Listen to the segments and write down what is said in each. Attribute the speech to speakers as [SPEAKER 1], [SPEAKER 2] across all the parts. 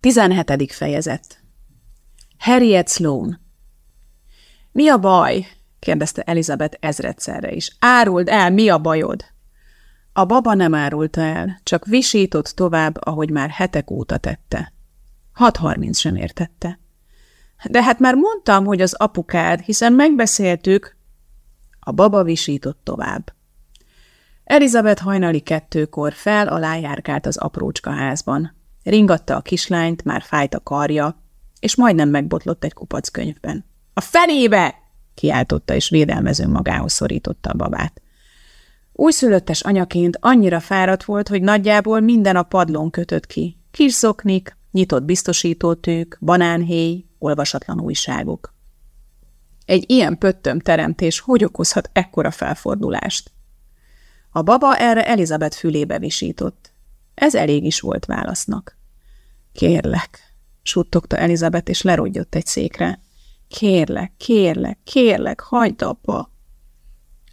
[SPEAKER 1] 17. fejezet Harriet Sloan Mi a baj? kérdezte Elizabeth ezredszerre is. Áruld el, mi a bajod? A baba nem árulta el, csak visított tovább, ahogy már hetek óta tette. Hat harminc sem értette. De hát már mondtam, hogy az apukád, hiszen megbeszéltük. A baba visított tovább. Elizabeth hajnali kettőkor fel alá járkált az aprócska házban. Ringatta a kislányt, már fájt a karja, és majdnem megbotlott egy kupac könyvben. – A fenébe! – kiáltotta, és védelmező magához szorította a babát. Újszülöttes anyaként annyira fáradt volt, hogy nagyjából minden a padlón kötött ki. Kis szoknik, nyitott biztosítótők, banánhéj, olvasatlan újságok. Egy ilyen pöttöm teremtés hogy okozhat ekkora felfordulást? A baba erre Elizabeth fülébe visított. Ez elég is volt válasznak. Kérlek, suttogta Elizabeth, és lerodjott egy székre. Kérlek, kérlek, kérlek, hagyd abba!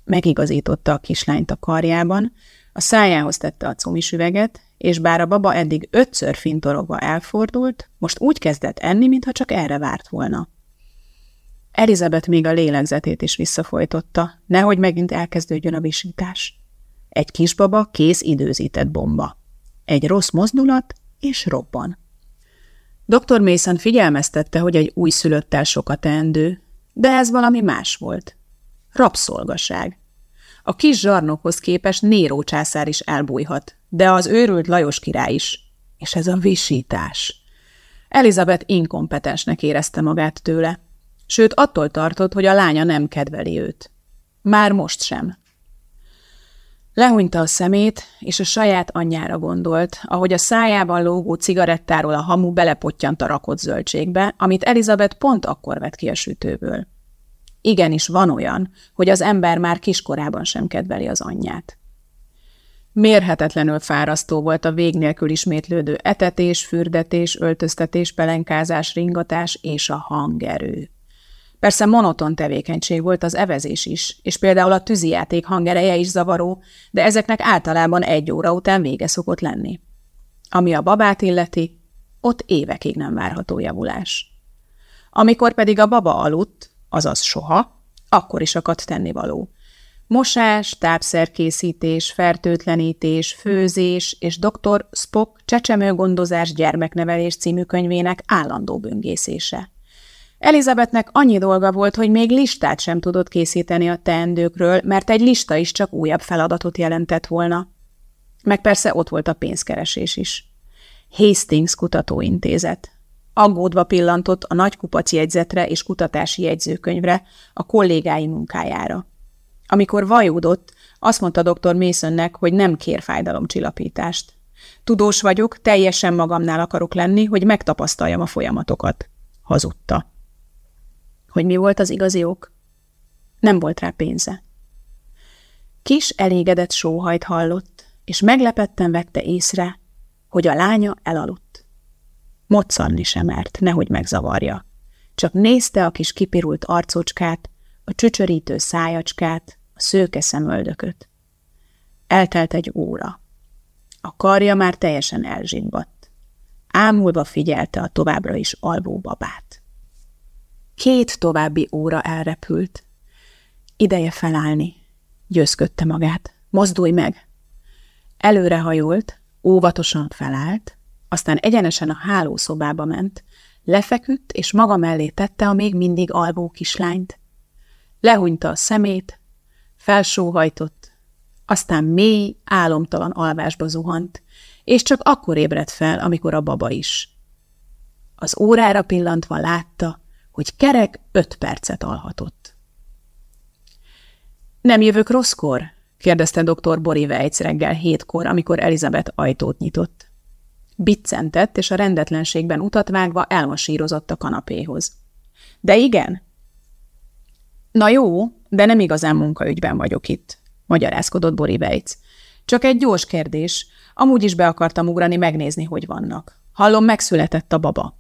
[SPEAKER 1] Megigazította a kislányt a karjában, a szájához tette a cumis és bár a baba eddig ötször fintorogva elfordult, most úgy kezdett enni, mintha csak erre várt volna. Elizabeth még a lélegzetét is visszafolytotta, nehogy megint elkezdődjön a visítás. Egy kisbaba kész időzített bomba. Egy rossz mozdulat, és robban. Dr. Mason figyelmeztette, hogy egy újszülöttel sokat teendő, de ez valami más volt. Rabszolgaság. A kis zsarnokhoz képest Néró császár is elbújhat, de az őrült Lajos király is. És ez a visítás. Elizabeth inkompetensnek érezte magát tőle, sőt attól tartott, hogy a lánya nem kedveli őt. Már most sem. Lehúnyta a szemét, és a saját anyjára gondolt, ahogy a szájában lógó cigarettáról a hamu belepottyant a rakott zöldségbe, amit Elizabeth pont akkor vett ki a sütőből. Igenis van olyan, hogy az ember már kiskorában sem kedveli az anyját. Mérhetetlenül fárasztó volt a vég nélkül ismétlődő etetés, fürdetés, öltöztetés, pelenkázás, ringatás és a hangerő. Persze monoton tevékenység volt az evezés is, és például a tűzijáték hangereje is zavaró, de ezeknek általában egy óra után vége szokott lenni. Ami a babát illeti, ott évekig nem várható javulás. Amikor pedig a baba aludt, azaz soha, akkor is akadt tennivaló. Mosás, tápszerkészítés, fertőtlenítés, főzés és dr. Spock csecsemőgondozás gyermeknevelés című könyvének állandó böngészése. Elizabethnek annyi dolga volt, hogy még listát sem tudott készíteni a teendőkről, mert egy lista is csak újabb feladatot jelentett volna. Meg persze ott volt a pénzkeresés is. Hastings Kutatóintézet. Aggódva pillantott a nagy kupac jegyzetre és kutatási jegyzőkönyvre, a kollégái munkájára. Amikor vajúdott, azt mondta dr. Masonnek, hogy nem kér fájdalomcsillapítást. Tudós vagyok, teljesen magamnál akarok lenni, hogy megtapasztaljam a folyamatokat. Hazudta. Hogy mi volt az igazi ok? Nem volt rá pénze. Kis elégedett sóhajt hallott, és meglepetten vette észre, hogy a lánya elaludt. Moccanni sem mert, nehogy megzavarja. Csak nézte a kis kipirult arcocskát, a csücsörítő szájacskát, a szőke szemöldököt. Eltelt egy óra. A karja már teljesen elzsibbadt. Ámulva figyelte a továbbra is alvó babát. Két további óra elrepült. Ideje felállni, győzködte magát. Mozdulj meg! Előrehajolt, óvatosan felállt, aztán egyenesen a hálószobába ment, lefeküdt, és maga mellé tette a még mindig alvó kislányt. Lehúnyta a szemét, felsóhajtott, aztán mély, álomtalan alvásba zuhant, és csak akkor ébredt fel, amikor a baba is. Az órára pillantva látta, hogy kerek öt percet alhatott. Nem jövök rosszkor? kérdezte dr. Bori Vejc reggel hétkor, amikor Elizabeth ajtót nyitott. Biccentett, és a rendetlenségben utat vágva elmasírozott a kanapéhoz. De igen? Na jó, de nem igazán munkaügyben vagyok itt, magyarázkodott Bori Vejc. Csak egy gyors kérdés. Amúgy is be akartam ugrani megnézni, hogy vannak. Hallom, megszületett a baba.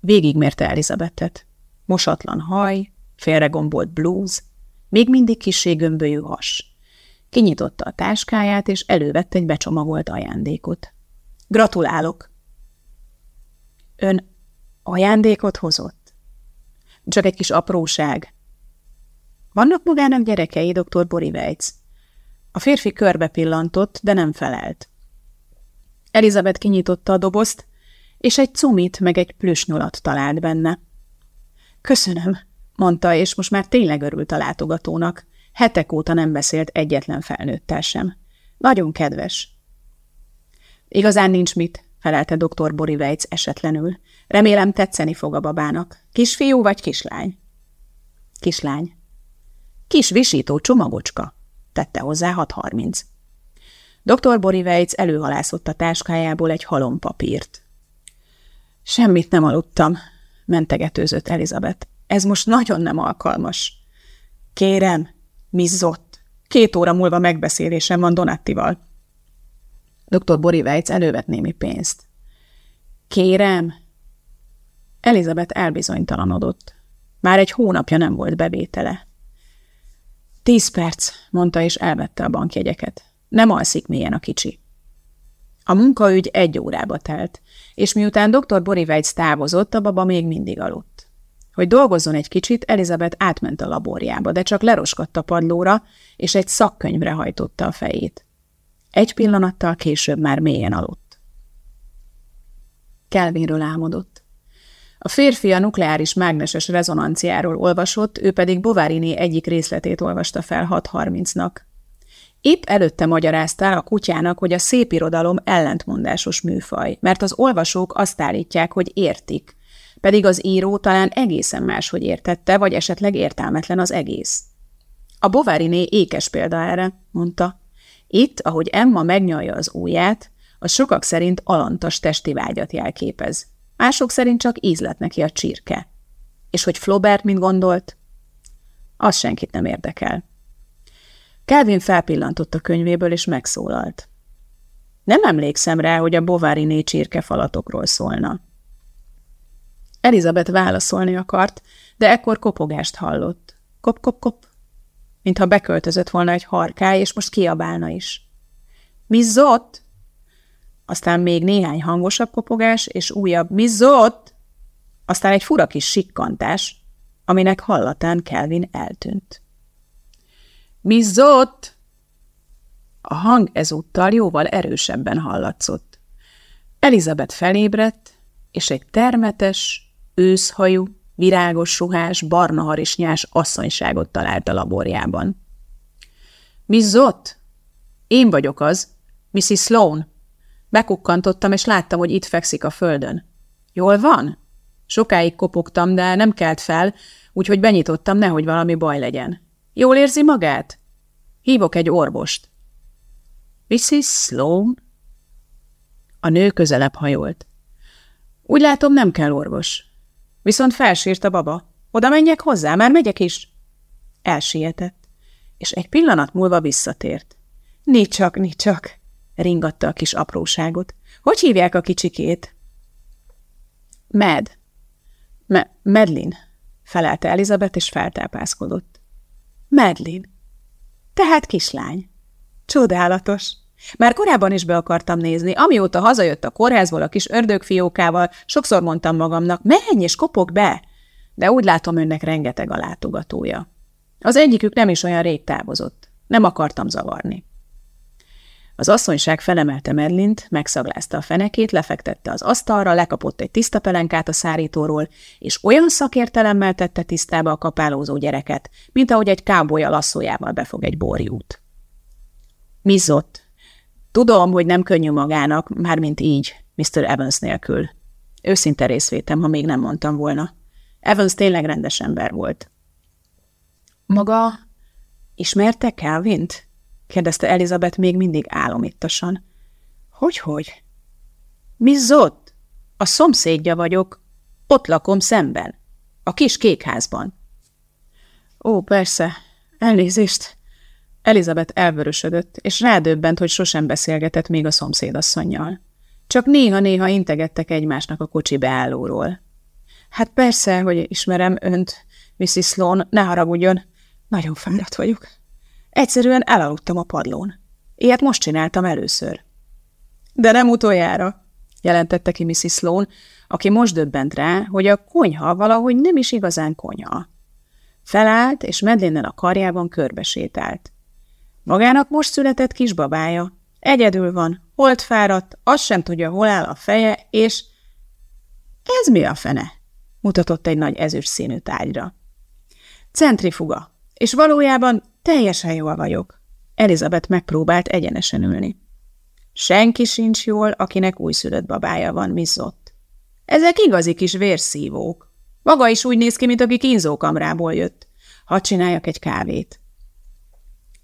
[SPEAKER 1] Végigmérte Elizabethet. Mosatlan haj, félregombolt blúz, még mindig kissé gömbölyű has. Kinyitotta a táskáját, és elővette egy becsomagolt ajándékot. Gratulálok! Ön ajándékot hozott? Csak egy kis apróság. Vannak magának gyerekei, dr. Borivejc? A férfi körbe pillantott, de nem felelt. Elizabeth kinyitotta a dobozt, és egy cumit meg egy plüsnyulat talált benne. Köszönöm, mondta, és most már tényleg örült a látogatónak. Hetek óta nem beszélt egyetlen felnőttel sem. Nagyon kedves. Igazán nincs mit, felelte dr. Borivejc esetlenül. Remélem tetszeni fog a babának. Kisfiú vagy kislány? Kislány. Kis visító csomagocska, tette hozzá 6.30. Dr. Borivejc előhalászott a táskájából egy halompapírt. Semmit nem aludtam, mentegetőzött Elizabeth. Ez most nagyon nem alkalmas. Kérem, mizzott. Két óra múlva megbeszélésem van Donattival. Dr. Borivejc elővet némi pénzt. Kérem. Elizabeth elbizonytalanodott. Már egy hónapja nem volt bevétele. Tíz perc, mondta, és elvette a bankjegyeket. Nem alszik mélyen a kicsi. A munkaügy egy órába telt, és miután dr. Borivejc távozott, a baba még mindig aludt. Hogy dolgozzon egy kicsit, Elizabeth átment a laborjába, de csak leroskadt a padlóra, és egy szakkönyvre hajtotta a fejét. Egy pillanattal később már mélyen aludt. Kelvinről álmodott. A férfi a nukleáris mágneses rezonanciáról olvasott, ő pedig Bováriné egyik részletét olvasta fel 6.30-nak. Épp előtte magyaráztál a kutyának, hogy a szép irodalom ellentmondásos műfaj, mert az olvasók azt állítják, hogy értik, pedig az író talán egészen máshogy értette, vagy esetleg értelmetlen az egész. A Bováriné ékes példa erre, mondta. Itt, ahogy Emma megnyalja az ujját, az sokak szerint alantas testi vágyat jelképez. Mások szerint csak ízlet neki a csirke. És hogy Flaubert mint gondolt? Az senkit nem érdekel. Kelvin felpillantott a könyvéből, és megszólalt. Nem emlékszem rá, hogy a Bovariné csirke falatokról szólna. Elizabeth válaszolni akart, de ekkor kopogást hallott. Kop-kop-kop, mintha beköltözött volna egy harkály, és most kiabálna is. Mizzott? Aztán még néhány hangosabb kopogás, és újabb mizzott? Aztán egy fura kis sikkantás, aminek hallatán Kelvin eltűnt. Mizzott? A hang ezúttal jóval erősebben hallatszott. Elizabeth felébredt, és egy termetes, őszhajú, virágos ruhás, barna harisnyás asszonyságot talált a laborjában. Mizzott? Én vagyok az, Mrs. Sloan. Bekukkantottam, és láttam, hogy itt fekszik a földön. Jól van? Sokáig kopogtam, de nem kelt fel, úgyhogy benyitottam, nehogy valami baj legyen. Jól érzi magát? Hívok egy orvost. Mrs. Sloan? A nő közelebb hajolt. Úgy látom, nem kell orvos. Viszont felsírt a baba. Oda menjek hozzá, már megyek is. Elsietett, és egy pillanat múlva visszatért. Nincs csak, nincs csak, ringatta a kis apróságot. Hogy hívják a kicsikét? Med. Me Medlin, felelte Elizabeth, és feltápászkodott. Medlin. Tehát kislány. Csodálatos. Már korábban is be akartam nézni, amióta hazajött a kórházból a kis ördögfiókával, sokszor mondtam magamnak, menj és kopog be! De úgy látom, önnek rengeteg a látogatója. Az egyikük nem is olyan rég távozott. Nem akartam zavarni. Az asszonyság felemelte Medlint, megszaglázta a fenekét, lefektette az asztalra, lekapott egy tiszta pelenkát a szárítóról, és olyan szakértelemmel tette tisztába a kapálózó gyereket, mint ahogy egy kábolya lasszójával befog egy borjút. Mizzott. Tudom, hogy nem könnyű magának, mármint így, Mr. Evans nélkül. Őszinte részvétem, ha még nem mondtam volna. Evans tényleg rendes ember volt. Maga ismerte Calvint? Kérdezte Elizabeth még mindig álomittasan. Hogy-hogy? Mizzott? A szomszédja vagyok. Ott lakom szemben. A kis kékházban. Ó, persze. Elnézést. Elizabeth elvörösödött, és rádöbbent, hogy sosem beszélgetett még a szomszédasszonynal. Csak néha-néha integettek egymásnak a kocsi beállóról. Hát persze, hogy ismerem önt, Mrs. Sloan, ne haragudjon, nagyon fáradt vagyok. Egyszerűen elaludtam a padlón. Ilyet most csináltam először. De nem utoljára. jelentette ki Mrs. Sloan, aki most döbbent rá, hogy a konyha valahogy nem is igazán konyha. Felállt, és medlénnel a karjában körbesétált. Magának most született kisbabája. Egyedül van, holt fáradt, azt sem tudja, hol áll a feje, és... Ez mi a fene? mutatott egy nagy ezüst színű tárgyra. Centrifuga, és valójában teljesen jól vagyok. Elizabeth megpróbált egyenesen ülni. Senki sincs jól, akinek újszülött babája van, mizzott. Ezek igazi kis vérszívók. Maga is úgy néz ki, mint aki kínzókamrából jött. Hadd csináljak egy kávét.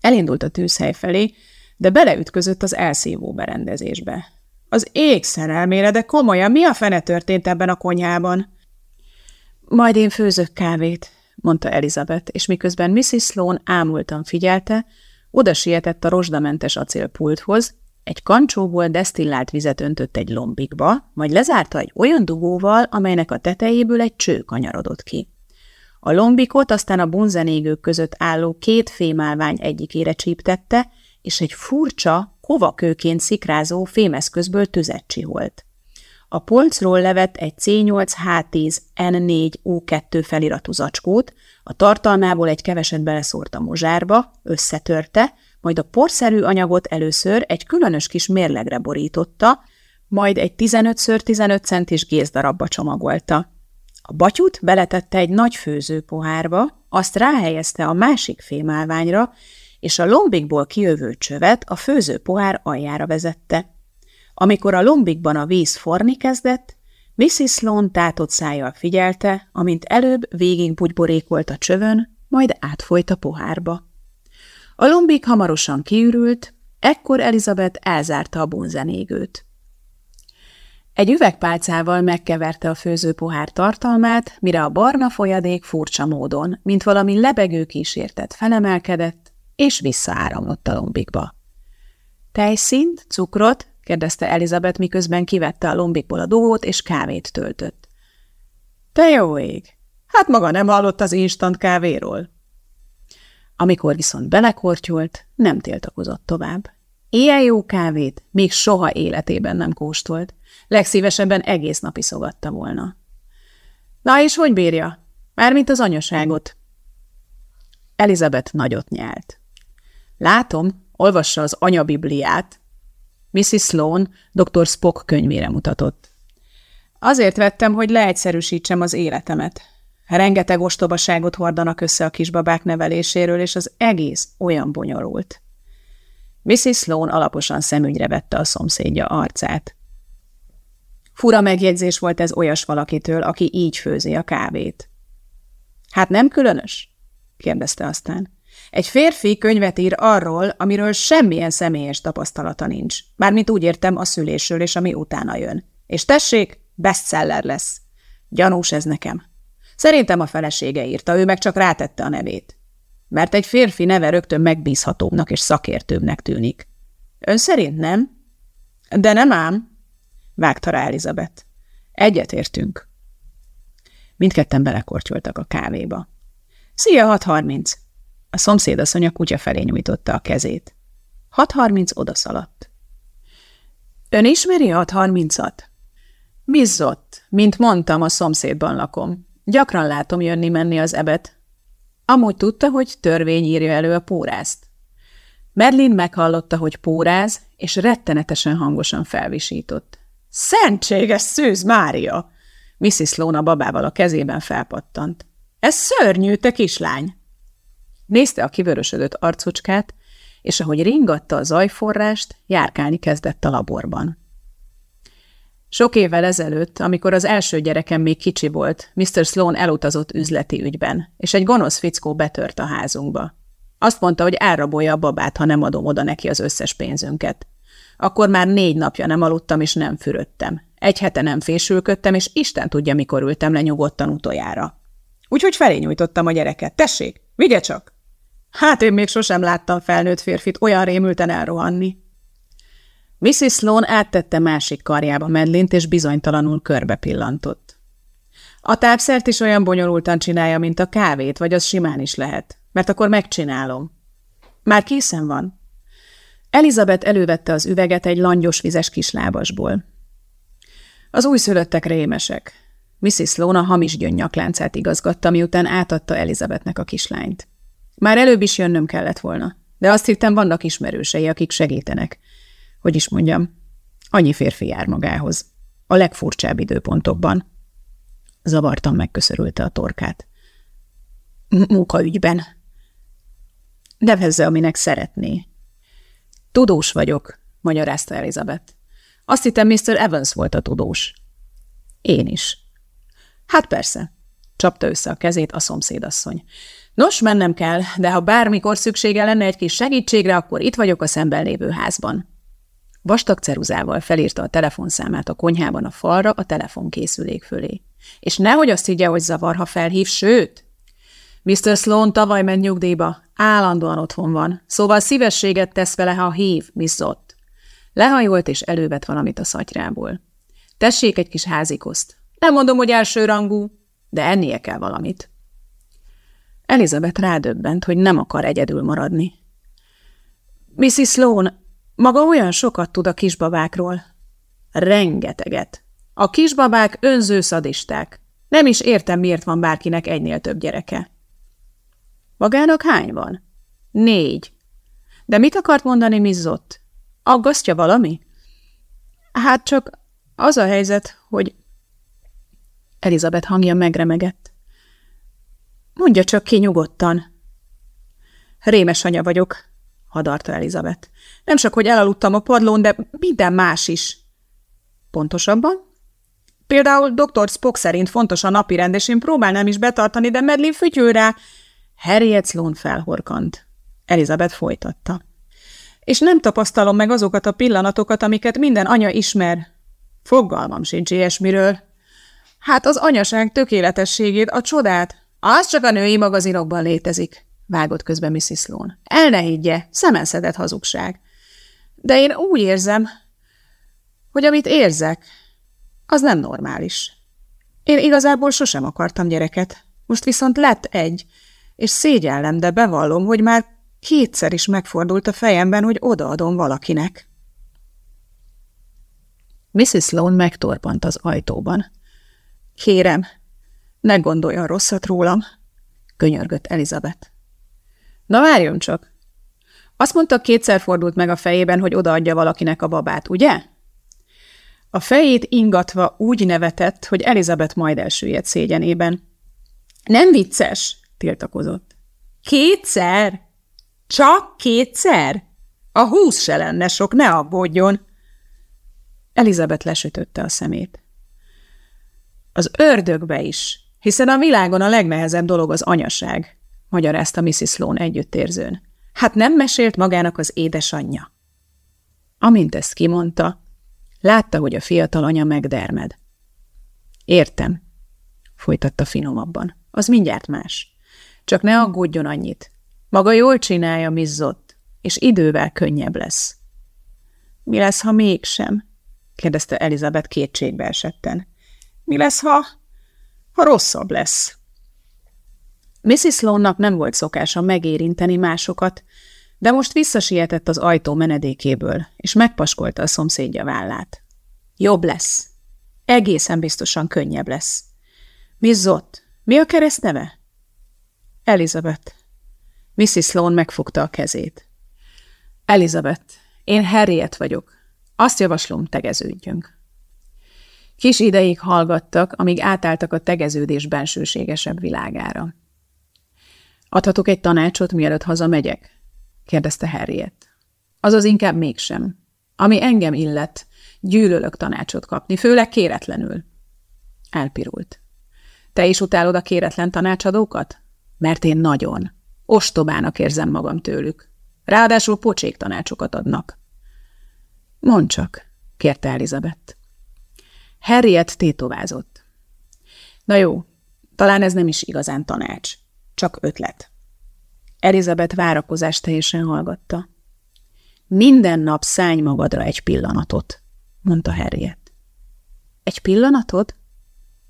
[SPEAKER 1] Elindult a tűzhely felé, de beleütközött az elszívó berendezésbe. Az ég szerelmére, de komolyan, mi a fene történt ebben a konyhában? Majd én főzök kávét, mondta Elizabeth, és miközben Mrs. Sloan ámultan figyelte, oda sietett a rozsdamentes acélpulthoz, egy kancsóból desztillált vizet öntött egy lombikba, majd lezárta egy olyan dugóval, amelynek a tetejéből egy cső kanyarodott ki. A lombikot aztán a bunzenégők között álló két fémálvány egyikére csíptette, és egy furcsa, kovakőként szikrázó fémeszközből tüzet csiholt. A polcról levett egy C8H10 N4O2 feliratú zacskót, a tartalmából egy keveset beleszórt a mozsárba, összetörte, majd a porszerű anyagot először egy különös kis mérlegre borította, majd egy 15x15 centis gézdarabba csomagolta. A batyut beletette egy nagy főzőpohárba, azt ráhelyezte a másik fémálványra, és a lombikból kijövő csövet a főzőpohár aljára vezette. Amikor a lombikban a víz forni kezdett, Mrs. Sloan tátott szájjal figyelte, amint előbb végig bugyborékolt a csövön, majd átfolyt a pohárba. A lombik hamarosan kiürült, ekkor Elizabeth elzárta a bunzenégőt. Egy üvegpálcával megkeverte a főzőpohár tartalmát, mire a barna folyadék furcsa módon, mint valami lebegő kísértet felemelkedett, és visszaáramlott a lombikba. Tejszint, cukrot, kérdezte Elizabeth, miközben kivette a lombikból a dugót, és kávét töltött. Te jó ég! Hát maga nem hallott az instant kávéról? Amikor viszont belekortyolt, nem tiltakozott tovább. Ilyen jó kávét még soha életében nem kóstolt. Legszívesebben egész nap iszogatta volna. Na és hogy bírja? Mármint az anyaságot. Elizabeth nagyot nyelt. Látom, olvassa az anyabibliát. Mrs. Sloan dr. Spock könyvére mutatott. Azért vettem, hogy leegyszerűsítsem az életemet. Rengeteg ostobaságot hordanak össze a kisbabák neveléséről, és az egész olyan bonyolult. Mrs. Sloan alaposan szemügyre vette a szomszédja arcát. Fura megjegyzés volt ez olyas valakitől, aki így főzi a kávét. Hát nem különös? kérdezte aztán. Egy férfi könyvet ír arról, amiről semmilyen személyes tapasztalata nincs. Mármint úgy értem a szülésről és ami utána jön. És tessék, bestseller lesz. Gyanús ez nekem. Szerintem a felesége írta, ő meg csak rátette a nevét. Mert egy férfi neve rögtön megbízhatóbbnak és szakértőbbnek tűnik. Ön szerint nem? De nem ám, vágta rá Elizabeth. Egyetértünk. Mindketten belekortyoltak a kávéba. Szia, 6.30! A szomszédasszony a kutya felé nyújtotta a kezét. 6.30 odaszaladt. Ön ismeri a 6.30-at? Bizzott, mint mondtam, a szomszédban lakom. Gyakran látom jönni-menni az ebet. Amúgy tudta, hogy törvény írja elő a pórázt. Merlin meghallotta, hogy póráz, és rettenetesen hangosan felvisított. Szentséges szűz, Mária! Mrs. Sloan a babával a kezében felpattant. Ez szörnyű, te kislány! Nézte a kivörösödött arcocskát, és ahogy ringatta a zajforrást, járkálni kezdett a laborban. Sok évvel ezelőtt, amikor az első gyerekem még kicsi volt, Mr. Sloan elutazott üzleti ügyben, és egy gonosz fickó betört a házunkba. Azt mondta, hogy elrabolja a babát, ha nem adom oda neki az összes pénzünket. Akkor már négy napja nem aludtam, és nem fürödtem. Egy hete nem fésülködtem, és Isten tudja, mikor ültem le nyugodtan utoljára. Úgyhogy felé nyújtottam a gyereket. Tessék, vigye csak! Hát én még sosem láttam felnőtt férfit olyan rémülten elrohanni. Mrs. Sloan áttette másik karjába Medlint, és bizonytalanul körbe pillantott. A tápszert is olyan bonyolultan csinálja, mint a kávét, vagy az simán is lehet, mert akkor megcsinálom. Már készen van. Elizabeth elővette az üveget egy langyos vizes kislábasból. Az újszülöttek rémesek. Mrs. Sloan a hamis gyöngyakláncát igazgatta, miután átadta Elizabethnek a kislányt. Már előbb is jönnöm kellett volna, de azt hittem, vannak ismerősei, akik segítenek. Hogy is mondjam, annyi férfi jár magához. A legfurcsább időpontokban. Zavartan megköszörülte a torkát. Munkaügyben. Nevezze, aminek szeretné. Tudós vagyok, magyarázta Elizabeth. Azt hittem, Mr. Evans volt a tudós. Én is. Hát persze, csapta össze a kezét a szomszédasszony. Nos, mennem kell, de ha bármikor szüksége lenne egy kis segítségre, akkor itt vagyok a szemben lévő házban. Vastag ceruzával felírta a telefonszámát a konyhában a falra a telefonkészülék fölé. És nehogy azt higgye, hogy zavar, ha felhív, sőt! Mr. Sloan tavaly ment nyugdíjba, állandóan otthon van, szóval szívességet tesz vele, ha hív, Miss Zott. Lehajolt és elővet valamit a szatyrából. Tessék egy kis házikoszt. Nem mondom, hogy elsőrangú, de ennie kell valamit. Elizabeth rádöbbent, hogy nem akar egyedül maradni. Mrs. Sloan, maga olyan sokat tud a kisbabákról. Rengeteget. A kisbabák önző szadisták. Nem is értem, miért van bárkinek egynél több gyereke. Magának hány van? Négy. De mit akart mondani Mizzott? Aggasztja valami? Hát csak az a helyzet, hogy... Elizabeth hangja megremegett. Mondja csak ki nyugodtan. Rémes anya vagyok, hadarta Elizabeth. Nem csak, hogy elaludtam a padlón, de minden más is. Pontosabban? Például dr. Spock szerint fontos a napirend, és én próbálnám is betartani, de Medlin fütyül rá. Harriet Sloan felhorkant. Elizabeth folytatta. És nem tapasztalom meg azokat a pillanatokat, amiket minden anya ismer. Fogalmam sincs ilyesmiről. Hát az anyaság tökéletességét, a csodát, az csak a női magazinokban létezik, vágott közben Mrs. Sloan. El ne higgye, szemenszedett hazugság. De én úgy érzem, hogy amit érzek, az nem normális. Én igazából sosem akartam gyereket. Most viszont lett egy, és szégyellem, de bevallom, hogy már kétszer is megfordult a fejemben, hogy odaadom valakinek. Mrs. Sloan megtorpant az ajtóban. Kérem, ne gondoljon rosszat rólam, könyörgött Elizabeth. Na várjon csak! Azt mondta, kétszer fordult meg a fejében, hogy odaadja valakinek a babát, ugye? A fejét ingatva úgy nevetett, hogy Elizabeth majd elsüllyedt szégyenében. Nem vicces, tiltakozott. Kétszer? Csak kétszer? A húsz se lenne sok, ne aggódjon. Elizabeth lesütötte a szemét. Az ördögbe is, hiszen a világon a legnehezebb dolog az anyaság, magyarázta Mrs. Sloan együttérzőn. Hát nem mesélt magának az édesanyja. Amint ezt kimondta, látta, hogy a fiatal anya megdermed. Értem, folytatta finomabban. Az mindjárt más. Csak ne aggódjon annyit. Maga jól csinálja, Mizzott, és idővel könnyebb lesz. Mi lesz, ha mégsem? kérdezte Elizabeth kétségbe esetten. Mi lesz, ha ha rosszabb lesz. Mrs. Sloannak nem volt szokása megérinteni másokat, de most visszasietett az ajtó menedékéből, és megpaskolta a szomszédja vállát. Jobb lesz. Egészen biztosan könnyebb lesz. Miss Zott, mi a kereszt neve? Elizabeth. Mrs. Sloan megfogta a kezét. Elizabeth, én Harriet vagyok. Azt javaslom, tegeződjünk. Kis ideig hallgattak, amíg átálltak a tegeződés bensőségesebb világára. Adhatok egy tanácsot, mielőtt hazamegyek? kérdezte Harriet. Azaz inkább mégsem. Ami engem illet, gyűlölök tanácsot kapni, főleg kéretlenül. Elpirult. Te is utálod a kéretlen tanácsadókat? Mert én nagyon. Ostobának érzem magam tőlük. Ráadásul pocsék tanácsokat adnak. Mondd csak, kérte Elizabeth. Harriet tétovázott. Na jó, talán ez nem is igazán tanács, csak ötlet. Elizabeth várakozás teljesen hallgatta. Minden nap szállj magadra egy pillanatot, mondta Harriet. Egy pillanatot?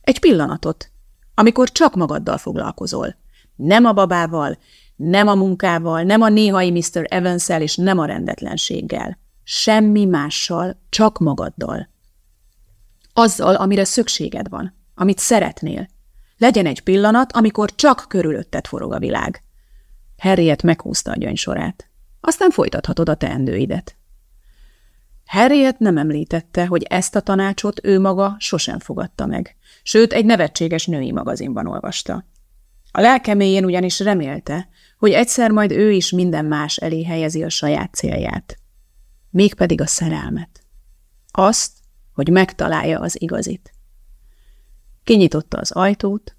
[SPEAKER 1] Egy pillanatot, amikor csak magaddal foglalkozol. Nem a babával, nem a munkával, nem a néhai Mr. evans és nem a rendetlenséggel. Semmi mással, csak magaddal. Azzal, amire szükséged van, amit szeretnél. Legyen egy pillanat, amikor csak körülötted forog a világ. Harriet meghúzta a gyöngysorát. Aztán folytathatod a teendőidet. Harriet nem említette, hogy ezt a tanácsot ő maga sosem fogadta meg, sőt egy nevetséges női magazinban olvasta. A lelkeméjén ugyanis remélte, hogy egyszer majd ő is minden más elé helyezi a saját célját. Mégpedig a szerelmet. Azt, hogy megtalálja az igazit. Kinyitotta az ajtót,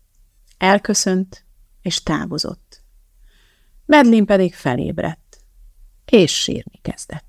[SPEAKER 1] elköszönt és távozott. Medlin pedig felébredt, és sírni kezdett.